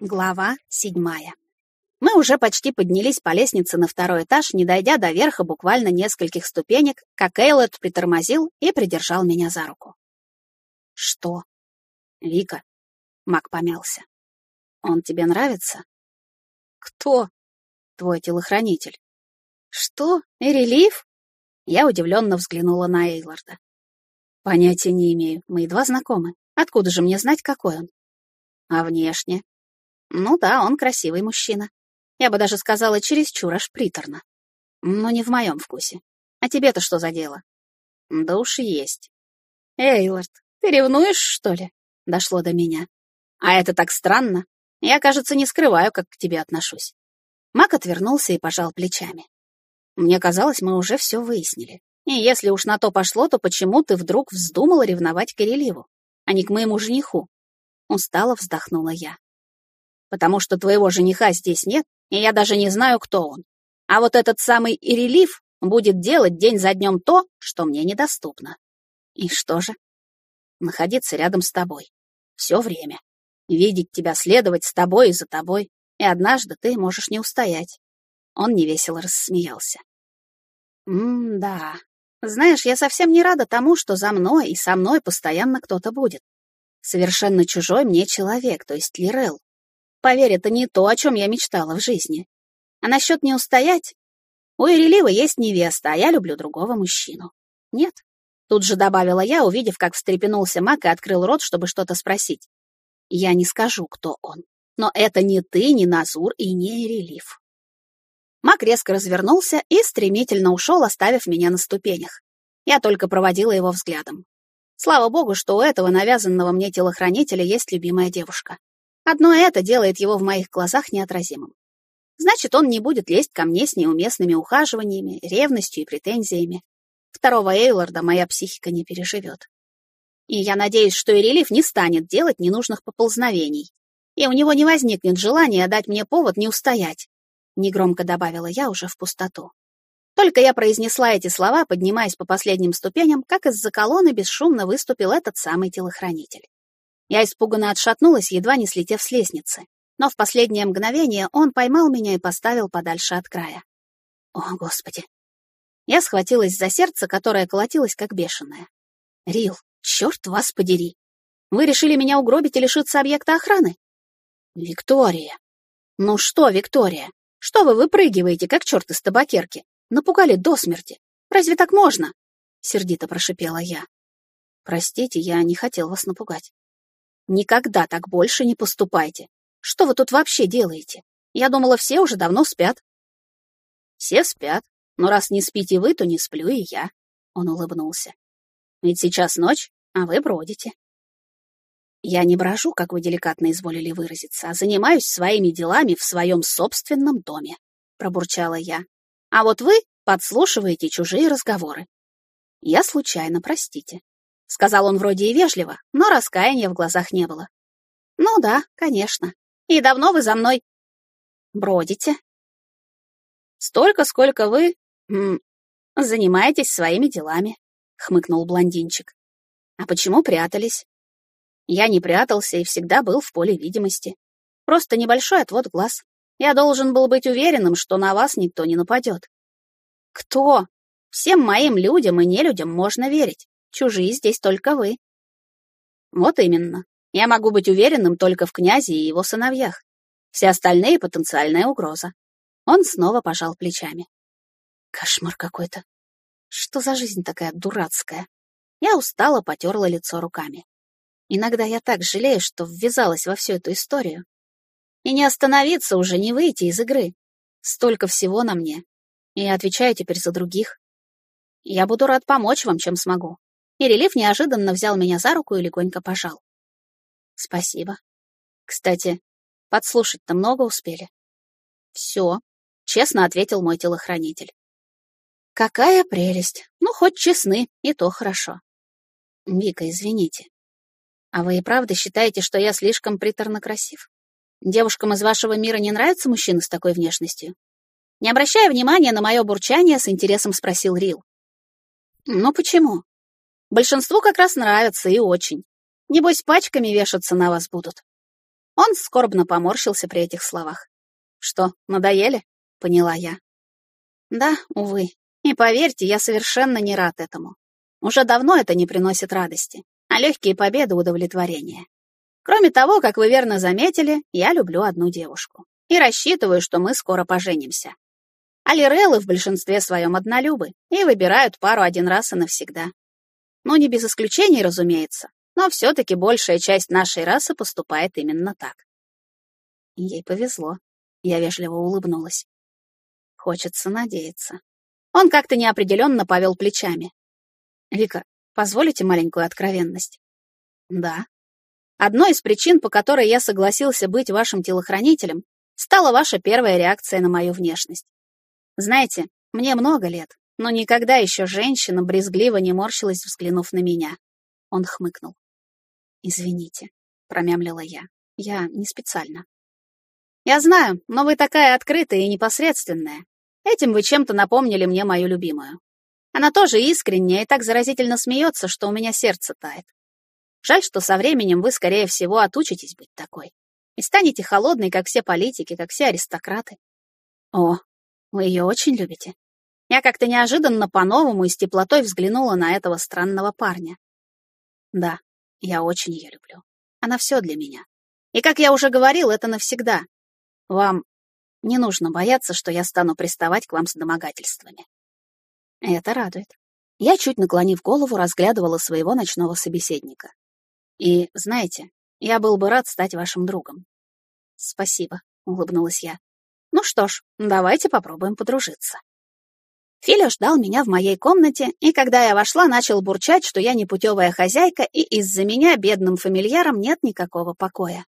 Глава седьмая. Мы уже почти поднялись по лестнице на второй этаж, не дойдя до верха буквально нескольких ступенек, как Эйлот притормозил и придержал меня за руку. «Что?» «Вика», — Мак помялся. «Он тебе нравится?» «Кто?» «Твой телохранитель». «Что? Эрелив?» Я удивленно взглянула на Эйлорда. «Понятия не имею. Мы едва знакомы. Откуда же мне знать, какой он?» «А внешне?» Ну да, он красивый мужчина. Я бы даже сказала, чересчур аж приторно. Но не в моем вкусе. А тебе-то что за дело? Да уж есть. Эйлорд, ты ревнуешь, что ли? Дошло до меня. А это так странно. Я, кажется, не скрываю, как к тебе отношусь. Мак отвернулся и пожал плечами. Мне казалось, мы уже все выяснили. И если уж на то пошло, то почему ты вдруг вздумала ревновать к Иреливу, а не к моему жениху? Устало вздохнула я потому что твоего жениха здесь нет, и я даже не знаю, кто он. А вот этот самый Ирелив будет делать день за днем то, что мне недоступно. И что же? Находиться рядом с тобой. Все время. Видеть тебя, следовать с тобой и за тобой. И однажды ты можешь не устоять. Он невесело рассмеялся. М-да. Знаешь, я совсем не рада тому, что за мной и со мной постоянно кто-то будет. Совершенно чужой мне человек, то есть Лирел. Поверь, это не то, о чем я мечтала в жизни. А насчет не устоять? У Ирелива есть невеста, а я люблю другого мужчину. Нет. Тут же добавила я, увидев, как встрепенулся Мак и открыл рот, чтобы что-то спросить. Я не скажу, кто он. Но это не ты, не Назур и не Ирелив. Мак резко развернулся и стремительно ушел, оставив меня на ступенях. Я только проводила его взглядом. Слава богу, что у этого навязанного мне телохранителя есть любимая девушка. Одно это делает его в моих глазах неотразимым. Значит, он не будет лезть ко мне с неуместными ухаживаниями, ревностью и претензиями. Второго Эйлорда моя психика не переживет. И я надеюсь, что Ирелив не станет делать ненужных поползновений, и у него не возникнет желания дать мне повод не устоять, — негромко добавила я уже в пустоту. Только я произнесла эти слова, поднимаясь по последним ступеням, как из-за колонны бесшумно выступил этот самый телохранитель. Я испуганно отшатнулась, едва не слетев с лестницы. Но в последнее мгновение он поймал меня и поставил подальше от края. О, Господи! Я схватилась за сердце, которое колотилось как бешеное. Рил, черт вас подери! Вы решили меня угробить и лишиться объекта охраны? Виктория! Ну что, Виктория? Что вы выпрыгиваете, как черт из табакерки? Напугали до смерти. Разве так можно? Сердито прошипела я. Простите, я не хотел вас напугать. Никогда так больше не поступайте. Что вы тут вообще делаете? Я думала, все уже давно спят. Все спят, но раз не спите вы, то не сплю и я. Он улыбнулся. Ведь сейчас ночь, а вы бродите. Я не брожу, как вы деликатно изволили выразиться, а занимаюсь своими делами в своем собственном доме, пробурчала я. А вот вы подслушиваете чужие разговоры. Я случайно, простите. Сказал он вроде и вежливо, но раскаяния в глазах не было. «Ну да, конечно. И давно вы за мной бродите?» «Столько, сколько вы м, занимаетесь своими делами», — хмыкнул блондинчик. «А почему прятались?» «Я не прятался и всегда был в поле видимости. Просто небольшой отвод глаз. Я должен был быть уверенным, что на вас никто не нападет». «Кто? Всем моим людям и нелюдям можно верить. Чужие здесь только вы. Вот именно. Я могу быть уверенным только в князе и его сыновьях. Все остальные — потенциальная угроза. Он снова пожал плечами. Кошмар какой-то. Что за жизнь такая дурацкая? Я устало потерла лицо руками. Иногда я так жалею, что ввязалась во всю эту историю. И не остановиться уже, не выйти из игры. Столько всего на мне. И я отвечаю теперь за других. Я буду рад помочь вам, чем смогу и рельеф неожиданно взял меня за руку и легонько пожал. Спасибо. Кстати, подслушать-то много успели? Все, честно ответил мой телохранитель. Какая прелесть. Ну, хоть честны, и то хорошо. Вика, извините. А вы и правда считаете, что я слишком приторно красив? Девушкам из вашего мира не нравятся мужчины с такой внешностью? Не обращая внимания на мое бурчание, с интересом спросил Рил. Ну почему? Большинству как раз нравится и очень. Небось, пачками вешаться на вас будут. Он скорбно поморщился при этих словах. «Что, надоели?» — поняла я. «Да, увы. И поверьте, я совершенно не рад этому. Уже давно это не приносит радости, а легкие победы — удовлетворения. Кроме того, как вы верно заметили, я люблю одну девушку. И рассчитываю, что мы скоро поженимся. Алиреллы в большинстве своем однолюбы и выбирают пару один раз и навсегда. Ну, не без исключений, разумеется, но все-таки большая часть нашей расы поступает именно так. Ей повезло. Я вежливо улыбнулась. Хочется надеяться. Он как-то неопределенно повел плечами. «Вика, позволите маленькую откровенность?» «Да». Одной из причин, по которой я согласился быть вашим телохранителем, стала ваша первая реакция на мою внешность. Знаете, мне много лет, но никогда еще женщина брезгливо не морщилась, взглянув на меня. Он хмыкнул. «Извините», — промямлила я. «Я не специально». «Я знаю, но вы такая открытая и непосредственная. Этим вы чем-то напомнили мне мою любимую. Она тоже искренняя и так заразительно смеется, что у меня сердце тает. Жаль, что со временем вы, скорее всего, отучитесь быть такой. И станете холодной, как все политики, как все аристократы. О, вы ее очень любите? Я как-то неожиданно по-новому и с теплотой взглянула на этого странного парня. Да, я очень ее люблю. Она все для меня. И, как я уже говорил, это навсегда. Вам не нужно бояться, что я стану приставать к вам с домогательствами. Это радует. Я, чуть наклонив голову, разглядывала своего ночного собеседника. И, знаете, я был бы рад стать вашим другом. Спасибо, улыбнулась я. Ну что ж, давайте попробуем подружиться. Филя ждал меня в моей комнате, и когда я вошла, начал бурчать, что я непутевая хозяйка, и из-за меня бедным фамильярам нет никакого покоя.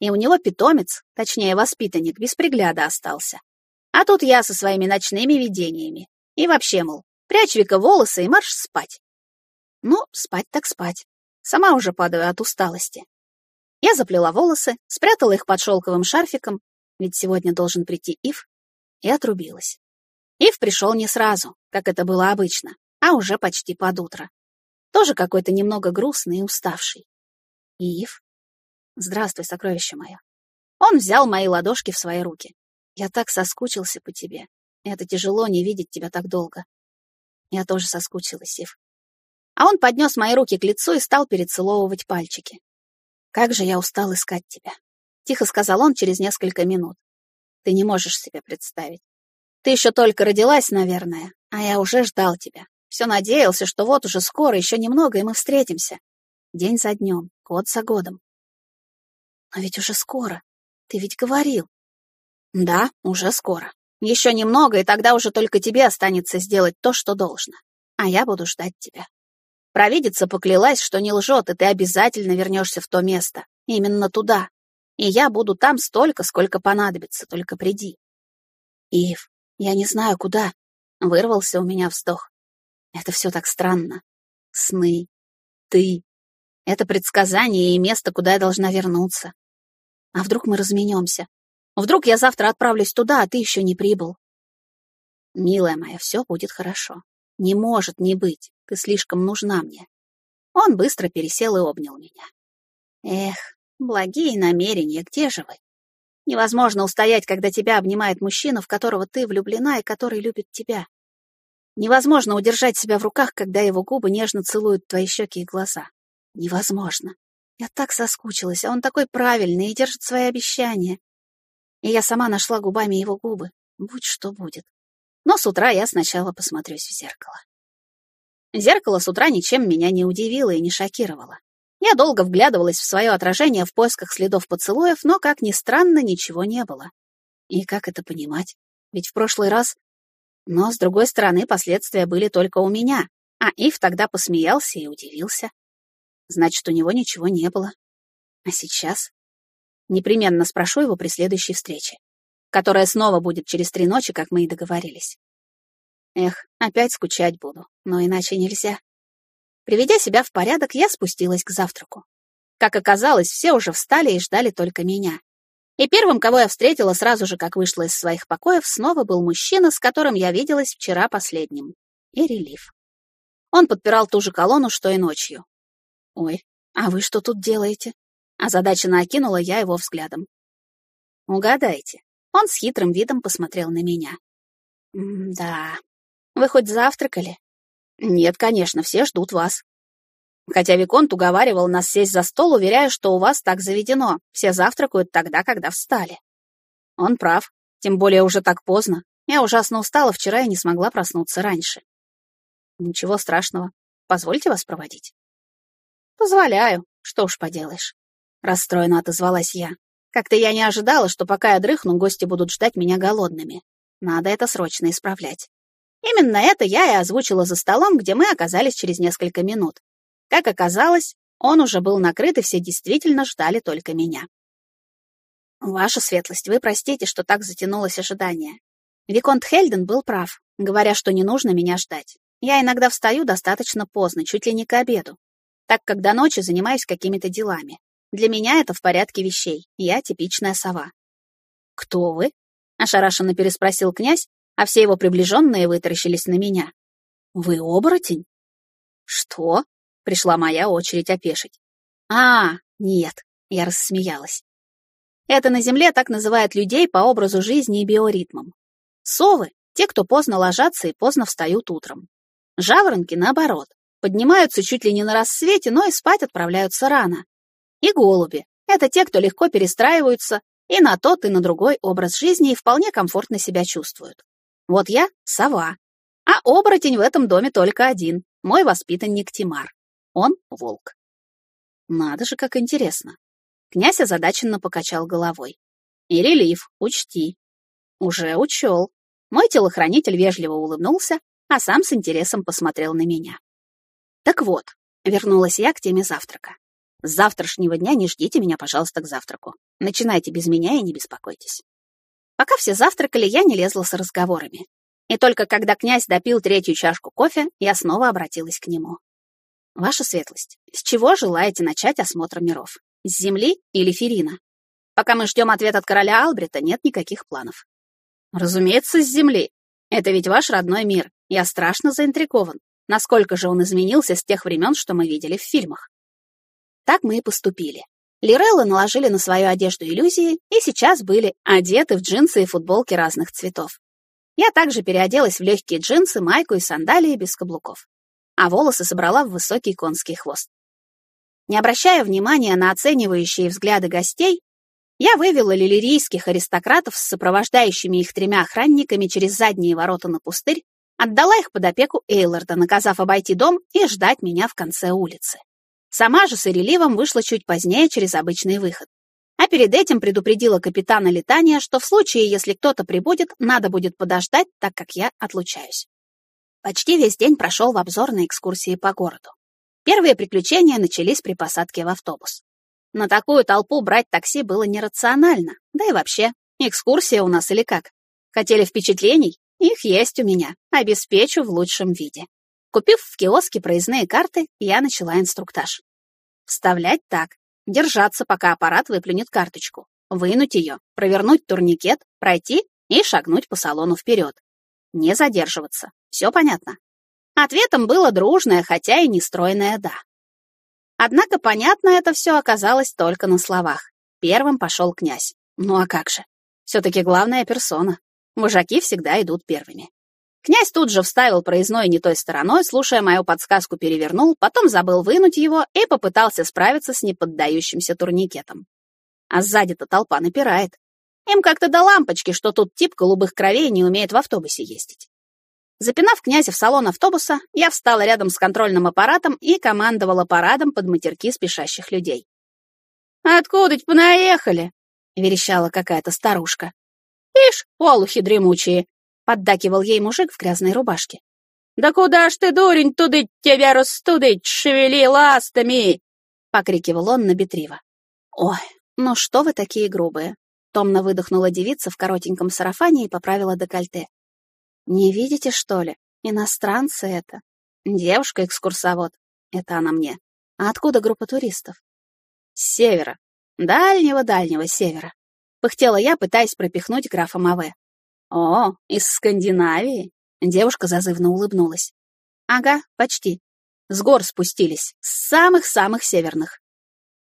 И у него питомец, точнее воспитанник, без пригляда остался. А тут я со своими ночными видениями. И вообще, мол, прячь Вика волосы и марш спать. Ну, спать так спать. Сама уже падаю от усталости. Я заплела волосы, спрятала их под шелковым шарфиком, ведь сегодня должен прийти Ив, и отрубилась. Ив пришел не сразу, как это было обычно, а уже почти под утро. Тоже какой-то немного грустный и уставший. Ив? Здравствуй, сокровище мое. Он взял мои ладошки в свои руки. Я так соскучился по тебе. Это тяжело не видеть тебя так долго. Я тоже соскучилась, Ив. А он поднес мои руки к лицу и стал перецеловывать пальчики. Как же я устал искать тебя. — тихо сказал он через несколько минут. «Ты не можешь себе представить. Ты еще только родилась, наверное, а я уже ждал тебя. Все надеялся, что вот уже скоро, еще немного, и мы встретимся. День за днем, год за годом. Но ведь уже скоро. Ты ведь говорил. Да, уже скоро. Еще немного, и тогда уже только тебе останется сделать то, что должно. А я буду ждать тебя. Провидица поклялась, что не лжет, и ты обязательно вернешься в то место. Именно туда, и я буду там столько, сколько понадобится, только приди. Ив, я не знаю, куда. Вырвался у меня вздох. Это все так странно. Сны. Ты. Это предсказание и место, куда я должна вернуться. А вдруг мы разменемся? Вдруг я завтра отправлюсь туда, а ты еще не прибыл? Милая моя, все будет хорошо. Не может не быть. Ты слишком нужна мне. Он быстро пересел и обнял меня. Эх, Благие намерения, где же вы? Невозможно устоять, когда тебя обнимает мужчина, в которого ты влюблена и который любит тебя. Невозможно удержать себя в руках, когда его губы нежно целуют твои щеки и глаза. Невозможно. Я так соскучилась, а он такой правильный и держит свои обещания. И я сама нашла губами его губы. Будь что будет. Но с утра я сначала посмотрюсь в зеркало. Зеркало с утра ничем меня не удивило и не шокировало. Я долго вглядывалась в свое отражение в поисках следов поцелуев, но, как ни странно, ничего не было. И как это понимать? Ведь в прошлый раз... Но, с другой стороны, последствия были только у меня, а Ив тогда посмеялся и удивился. Значит, у него ничего не было. А сейчас? Непременно спрошу его при следующей встрече, которая снова будет через три ночи, как мы и договорились. Эх, опять скучать буду, но иначе нельзя. Приведя себя в порядок, я спустилась к завтраку. Как оказалось, все уже встали и ждали только меня. И первым, кого я встретила сразу же, как вышла из своих покоев, снова был мужчина, с которым я виделась вчера последним. И релиф. Он подпирал ту же колонну, что и ночью. «Ой, а вы что тут делаете?» Озадаченно окинула я его взглядом. Угадайте. Он с хитрым видом посмотрел на меня. «Да. Вы хоть завтракали?» «Нет, конечно, все ждут вас». Хотя Виконт уговаривал нас сесть за стол, уверяя, что у вас так заведено. Все завтракают тогда, когда встали. Он прав. Тем более уже так поздно. Я ужасно устала вчера и не смогла проснуться раньше. Ничего страшного. Позвольте вас проводить. Позволяю. Что уж поделаешь. Расстроенно отозвалась я. Как-то я не ожидала, что пока я дрыхну, гости будут ждать меня голодными. Надо это срочно исправлять. Именно это я и озвучила за столом, где мы оказались через несколько минут. Как оказалось, он уже был накрыт, и все действительно ждали только меня. «Ваша светлость, вы простите, что так затянулось ожидание. Виконт Хельден был прав, говоря, что не нужно меня ждать. Я иногда встаю достаточно поздно, чуть ли не к обеду, так как до ночи занимаюсь какими-то делами. Для меня это в порядке вещей, я типичная сова. «Кто вы?» — ошарашенно переспросил князь, а все его приближенные вытаращились на меня. «Вы оборотень?» «Что?» — пришла моя очередь опешить. «А, нет», — я рассмеялась. Это на Земле так называют людей по образу жизни и биоритмам. Совы — те, кто поздно ложатся и поздно встают утром. Жаворонки, наоборот, поднимаются чуть ли не на рассвете, но и спать отправляются рано. И голуби — это те, кто легко перестраиваются и на тот, и на другой образ жизни и вполне комфортно себя чувствуют. Вот я — сова. А оборотень в этом доме только один — мой воспитанник Тимар. Он — волк. Надо же, как интересно. Князь озадаченно покачал головой. И релиф, учти. Уже учел. Мой телохранитель вежливо улыбнулся, а сам с интересом посмотрел на меня. Так вот, вернулась я к теме завтрака. С завтрашнего дня не ждите меня, пожалуйста, к завтраку. Начинайте без меня и не беспокойтесь. Пока все завтракали, я не лезла с разговорами. И только когда князь допил третью чашку кофе, я снова обратилась к нему. «Ваша светлость, с чего желаете начать осмотр миров? С Земли или Ферина? Пока мы ждем ответ от короля Албрита, нет никаких планов». «Разумеется, с Земли. Это ведь ваш родной мир. Я страшно заинтригован. Насколько же он изменился с тех времен, что мы видели в фильмах?» Так мы и поступили. Лиреллы наложили на свою одежду иллюзии и сейчас были одеты в джинсы и футболки разных цветов. Я также переоделась в легкие джинсы, майку и сандалии без каблуков. А волосы собрала в высокий конский хвост. Не обращая внимания на оценивающие взгляды гостей, я вывела лилирийских аристократов с сопровождающими их тремя охранниками через задние ворота на пустырь, отдала их под опеку Эйларда, наказав обойти дом и ждать меня в конце улицы. Сама же с Иреливом вышла чуть позднее через обычный выход. А перед этим предупредила капитана летания, что в случае, если кто-то прибудет, надо будет подождать, так как я отлучаюсь. Почти весь день прошел в обзорной экскурсии по городу. Первые приключения начались при посадке в автобус. На такую толпу брать такси было нерационально, да и вообще, экскурсия у нас или как? Хотели впечатлений? Их есть у меня, обеспечу в лучшем виде. Купив в киоске проездные карты, я начала инструктаж. Вставлять так. Держаться, пока аппарат выплюнет карточку. Вынуть ее, провернуть турникет, пройти и шагнуть по салону вперед. Не задерживаться. Все понятно? Ответом было дружное, хотя и нестройное «да». Однако понятно это все оказалось только на словах. Первым пошел князь. Ну а как же? Все-таки главная персона. Вожаки всегда идут первыми. Князь тут же вставил проездной не той стороной, слушая мою подсказку, перевернул, потом забыл вынуть его и попытался справиться с неподдающимся турникетом. А сзади-то толпа напирает. Им как-то до лампочки, что тут тип голубых кровей не умеет в автобусе ездить. Запинав князя в салон автобуса, я встала рядом с контрольным аппаратом и командовала парадом под матерки спешащих людей. «Откуда-то понаехали?» — верещала какая-то старушка. «Ишь, олухи дремучие, Поддакивал ей мужик в грязной рубашке. «Да куда ж ты, дурень, туды тебя растудыть, шевели ластами!» Покрикивал он на Бетрива. «Ой, ну что вы такие грубые!» Томно выдохнула девица в коротеньком сарафане и поправила декольте. «Не видите, что ли? Иностранцы это. Девушка-экскурсовод. Это она мне. А откуда группа туристов?» «С севера. Дальнего-дальнего севера». Пыхтела я, пытаясь пропихнуть графа Маве. «О, из Скандинавии?» Девушка зазывно улыбнулась. «Ага, почти. С гор спустились, с самых-самых северных».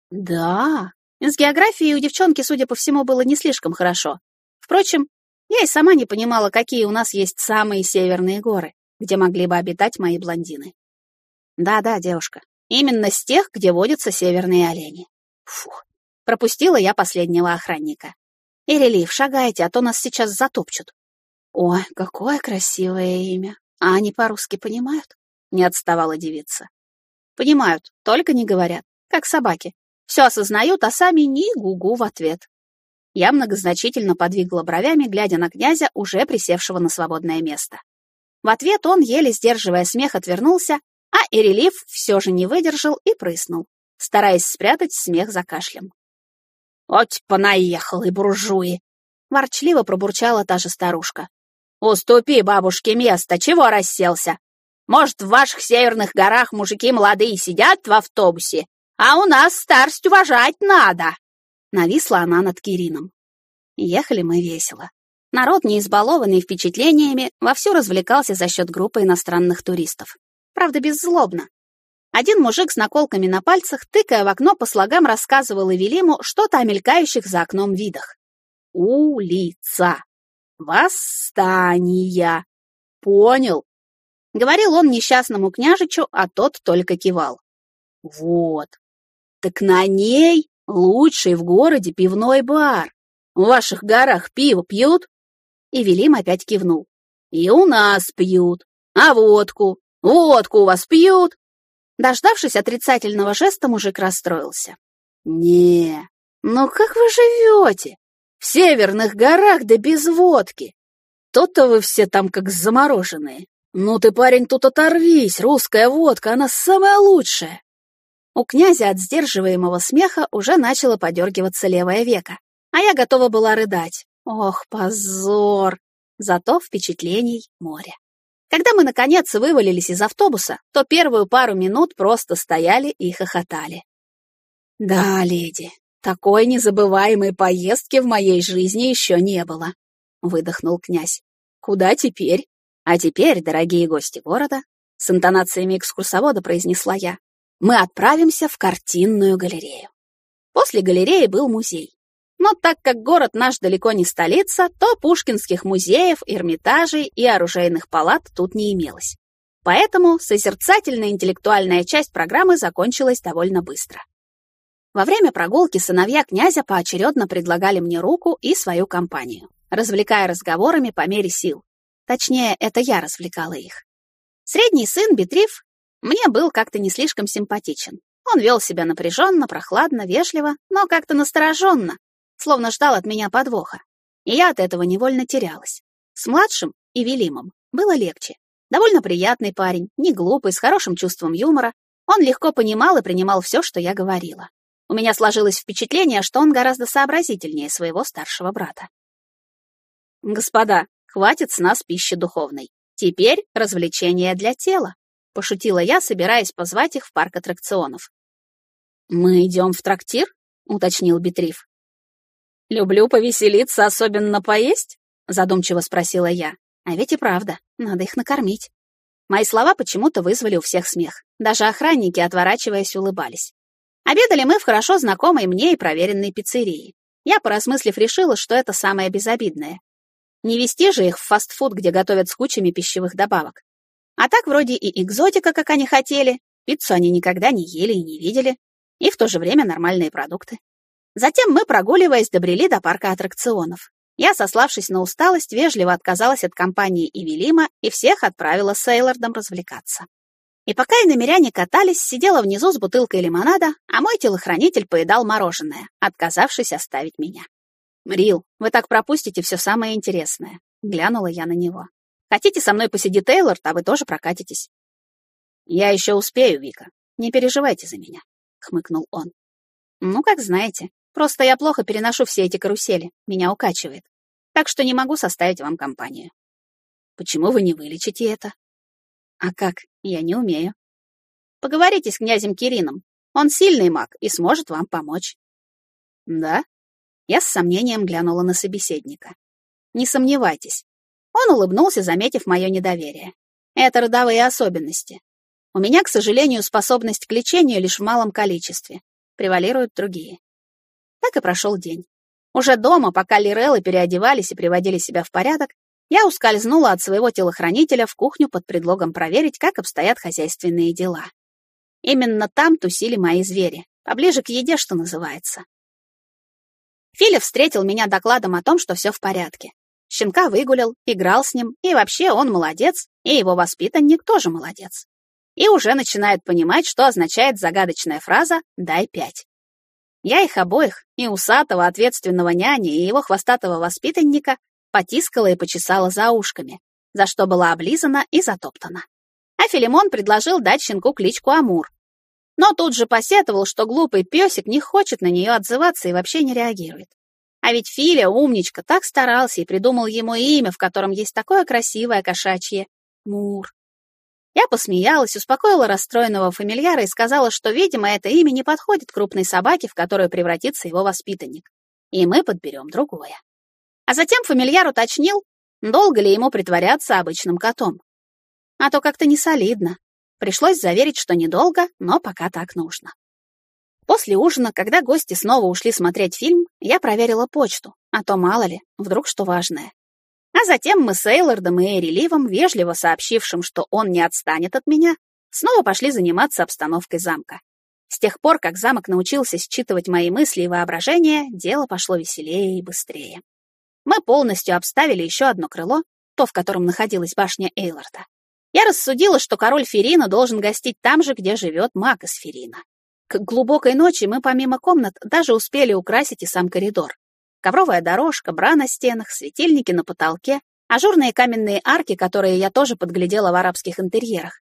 «Да?» С географией у девчонки, судя по всему, было не слишком хорошо. Впрочем, я и сама не понимала, какие у нас есть самые северные горы, где могли бы обитать мои блондины. Да-да, девушка, именно с тех, где водятся северные олени. Фух, пропустила я последнего охранника. И релиф, шагайте, а то нас сейчас затопчут. Ой, какое красивое имя. А они по-русски понимают? Не отставала девица. Понимают, только не говорят, как собаки. Все осознают, а сами ни гугу в ответ. Я многозначительно подвигала бровями, глядя на князя, уже присевшего на свободное место. В ответ он, еле сдерживая смех, отвернулся, а Эрелив все же не выдержал и прыснул, стараясь спрятать смех за кашлем. «Оть, понаехал и буржуи!» — ворчливо пробурчала та же старушка. «Уступи бабушке место, чего расселся? Может, в ваших северных горах мужики молодые сидят в автобусе, а у нас старость уважать надо!» Нависла она над Кирином. Ехали мы весело. Народ, не избалованный впечатлениями, вовсю развлекался за счет группы иностранных туристов. Правда, беззлобно. Один мужик с наколками на пальцах, тыкая в окно, по слогам рассказывал Эвелиму что-то о мелькающих за окном видах. «Улица! Восстания! Понял?» Говорил он несчастному княжичу, а тот только кивал. «Вот. Так на ней лучший в городе пивной бар. В ваших горах пиво пьют?» И Велим опять кивнул. «И у нас пьют. А водку? Водку у вас пьют?» Дождавшись отрицательного жеста, мужик расстроился. «Не, ну как вы живете? В северных горах да без водки. То-то вы все там как замороженные. Ну ты, парень, тут оторвись, русская водка, она самая лучшая. У князя от сдерживаемого смеха уже начало подергиваться левое веко, а я готова была рыдать. Ох, позор! Зато впечатлений море. Когда мы, наконец, вывалились из автобуса, то первую пару минут просто стояли и хохотали. «Да, леди, такой незабываемой поездки в моей жизни еще не было», — выдохнул князь. «Куда теперь?» «А теперь, дорогие гости города», — с интонациями экскурсовода произнесла я, мы отправимся в картинную галерею. После галереи был музей. Но так как город наш далеко не столица, то пушкинских музеев, Эрмитажей и оружейных палат тут не имелось. Поэтому созерцательная интеллектуальная часть программы закончилась довольно быстро. Во время прогулки сыновья князя поочередно предлагали мне руку и свою компанию, развлекая разговорами по мере сил. Точнее, это я развлекала их. Средний сын Бетриф мне был как-то не слишком симпатичен. Он вел себя напряженно, прохладно, вежливо, но как-то настороженно, словно ждал от меня подвоха. И я от этого невольно терялась. С младшим и Велимом было легче. Довольно приятный парень, не глупый, с хорошим чувством юмора. Он легко понимал и принимал все, что я говорила. У меня сложилось впечатление, что он гораздо сообразительнее своего старшего брата. «Господа, хватит с нас пищи духовной. Теперь развлечения для тела», — пошутила я, собираясь позвать их в парк аттракционов. «Мы идем в трактир?» — уточнил Бетриф. «Люблю повеселиться, особенно поесть?» — задумчиво спросила я. А ведь и правда, надо их накормить. Мои слова почему-то вызвали у всех смех. Даже охранники, отворачиваясь, улыбались. Обедали мы в хорошо знакомой мне и проверенной пиццерии. Я, поразмыслив, решила, что это самое безобидное. Не вести же их в фастфуд, где готовят с кучами пищевых добавок. А так вроде и экзотика, как они хотели. Пиццу они никогда не ели и не видели. И в то же время нормальные продукты. Затем мы, прогуливаясь, добрели до парка аттракционов. Я, сославшись на усталость, вежливо отказалась от компании Эвелима и всех отправила с Эйлордом развлекаться. И пока иномеряне катались, сидела внизу с бутылкой лимонада, а мой телохранитель поедал мороженое, отказавшись оставить меня. «Мрил, вы так пропустите все самое интересное», — глянула я на него. Хотите, со мной посидит Тейлор, а вы тоже прокатитесь. Я еще успею, Вика. Не переживайте за меня, хмыкнул он. Ну, как знаете. Просто я плохо переношу все эти карусели. Меня укачивает. Так что не могу составить вам компанию. Почему вы не вылечите это? А как? Я не умею. Поговорите с князем Кирином. Он сильный маг и сможет вам помочь. Да? Я с сомнением глянула на собеседника. Не сомневайтесь, он улыбнулся, заметив мое недоверие. Это родовые особенности. У меня, к сожалению, способность к лечению лишь в малом количестве. Превалируют другие. Так и прошел день. Уже дома, пока Лиреллы переодевались и приводили себя в порядок, я ускользнула от своего телохранителя в кухню под предлогом проверить, как обстоят хозяйственные дела. Именно там тусили мои звери, поближе к еде, что называется. Филя встретил меня докладом о том, что все в порядке. Щенка выгулял, играл с ним, и вообще он молодец, и его воспитанник тоже молодец. И уже начинает понимать, что означает загадочная фраза «дай пять». Я их обоих, и усатого ответственного няни, и его хвостатого воспитанника, потискала и почесала за ушками, за что была облизана и затоптана. А Филимон предложил дать щенку кличку Амур. Но тут же посетовал, что глупый песик не хочет на нее отзываться и вообще не реагирует. А ведь Филя, умничка, так старался и придумал ему имя, в котором есть такое красивое кошачье — Мур. Я посмеялась, успокоила расстроенного фамильяра и сказала, что, видимо, это имя не подходит крупной собаке, в которую превратится его воспитанник. И мы подберем другое. А затем фамильяр уточнил, долго ли ему притворяться обычным котом. А то как-то не солидно. Пришлось заверить, что недолго, но пока так нужно. После ужина, когда гости снова ушли смотреть фильм, я проверила почту, а то мало ли, вдруг что важное. А затем мы с Эйлордом и Эри Ливом, вежливо сообщившим, что он не отстанет от меня, снова пошли заниматься обстановкой замка. С тех пор, как замок научился считывать мои мысли и воображение, дело пошло веселее и быстрее. Мы полностью обставили еще одно крыло, то, в котором находилась башня Эйлорда. Я рассудила, что король Ферина должен гостить там же, где живет маг из Ферина. К глубокой ночи мы помимо комнат даже успели украсить и сам коридор. Ковровая дорожка, бра на стенах, светильники на потолке, ажурные каменные арки, которые я тоже подглядела в арабских интерьерах,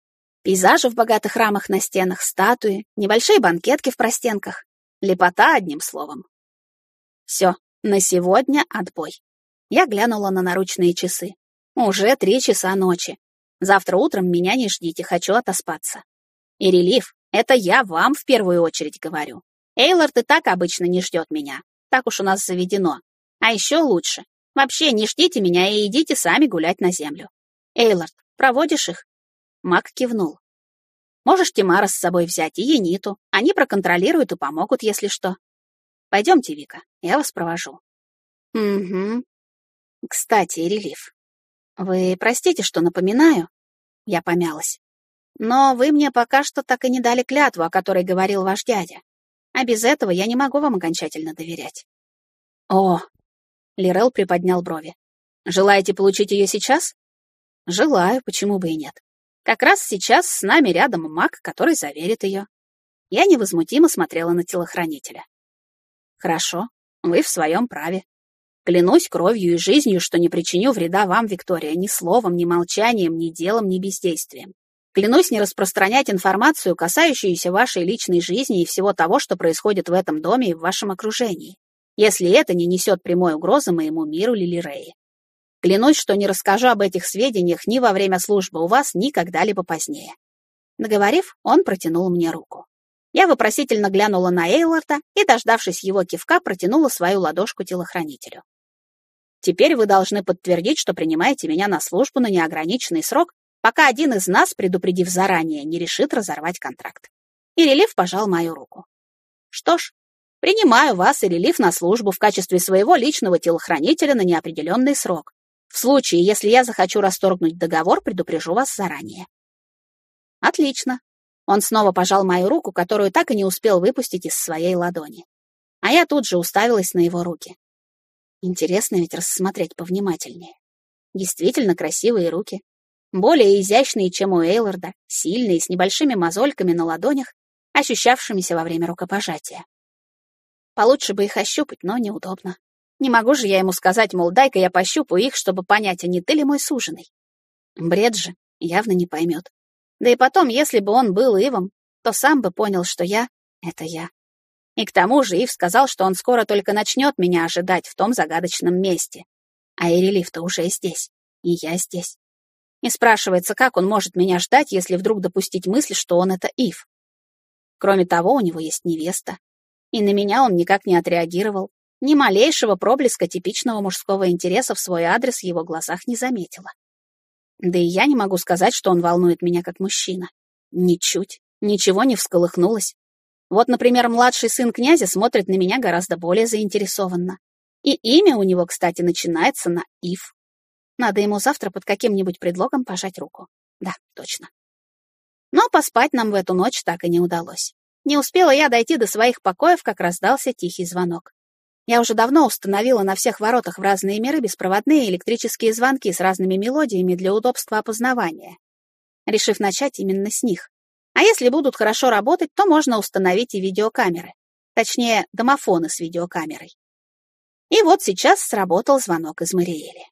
пейзажи в богатых рамах на стенах, статуи, небольшие банкетки в простенках. Лепота, одним словом. Все, на сегодня отбой. Я глянула на наручные часы. Уже три часа ночи. Завтра утром меня не ждите, хочу отоспаться. И релиф, это я вам в первую очередь говорю. Эйлорд и так обычно не ждет меня, так уж у нас заведено. А еще лучше. Вообще не ждите меня и идите сами гулять на землю. Эйлард, проводишь их?» Мак кивнул. «Можешь Тимара с собой взять и Ениту. Они проконтролируют и помогут, если что. Пойдемте, Вика, я вас провожу». «Угу. Кстати, Релиф, вы простите, что напоминаю?» Я помялась. «Но вы мне пока что так и не дали клятву, о которой говорил ваш дядя. А без этого я не могу вам окончательно доверять. О, Лирел приподнял брови. Желаете получить ее сейчас? Желаю, почему бы и нет. Как раз сейчас с нами рядом маг, который заверит ее. Я невозмутимо смотрела на телохранителя. Хорошо, вы в своем праве. Клянусь кровью и жизнью, что не причиню вреда вам, Виктория, ни словом, ни молчанием, ни делом, ни бездействием. Клянусь не распространять информацию, касающуюся вашей личной жизни и всего того, что происходит в этом доме и в вашем окружении, если это не несет прямой угрозы моему миру Лилиреи. Клянусь, что не расскажу об этих сведениях ни во время службы у вас, ни когда-либо позднее. Наговорив, он протянул мне руку. Я вопросительно глянула на Эйлорда и, дождавшись его кивка, протянула свою ладошку телохранителю. Теперь вы должны подтвердить, что принимаете меня на службу на неограниченный срок пока один из нас, предупредив заранее, не решит разорвать контракт. И Релиф пожал мою руку. Что ж, принимаю вас и Релиф на службу в качестве своего личного телохранителя на неопределенный срок. В случае, если я захочу расторгнуть договор, предупрежу вас заранее. Отлично. Он снова пожал мою руку, которую так и не успел выпустить из своей ладони. А я тут же уставилась на его руки. Интересно ведь рассмотреть повнимательнее. Действительно красивые руки, более изящные, чем у Эйлорда, сильные, с небольшими мозольками на ладонях, ощущавшимися во время рукопожатия. Получше бы их ощупать, но неудобно. Не могу же я ему сказать, мол, дай-ка я пощупаю их, чтобы понять, а не ты ли мой суженый. Бред же, явно не поймет. Да и потом, если бы он был Ивом, то сам бы понял, что я — это я. И к тому же Ив сказал, что он скоро только начнет меня ожидать в том загадочном месте. А Эрелиф-то уже здесь, и я здесь. И спрашивается, как он может меня ждать, если вдруг допустить мысль, что он это Ив. Кроме того, у него есть невеста. И на меня он никак не отреагировал. Ни малейшего проблеска типичного мужского интереса в свой адрес в его глазах не заметила. Да и я не могу сказать, что он волнует меня как мужчина. Ничуть. Ничего не всколыхнулось. Вот, например, младший сын князя смотрит на меня гораздо более заинтересованно. И имя у него, кстати, начинается на «Ив». Надо ему завтра под каким-нибудь предлогом пожать руку. Да, точно. Но поспать нам в эту ночь так и не удалось. Не успела я дойти до своих покоев, как раздался тихий звонок. Я уже давно установила на всех воротах в разные миры беспроводные электрические звонки с разными мелодиями для удобства опознавания, решив начать именно с них. А если будут хорошо работать, то можно установить и видеокамеры. Точнее, домофоны с видеокамерой. И вот сейчас сработал звонок из Мариэли.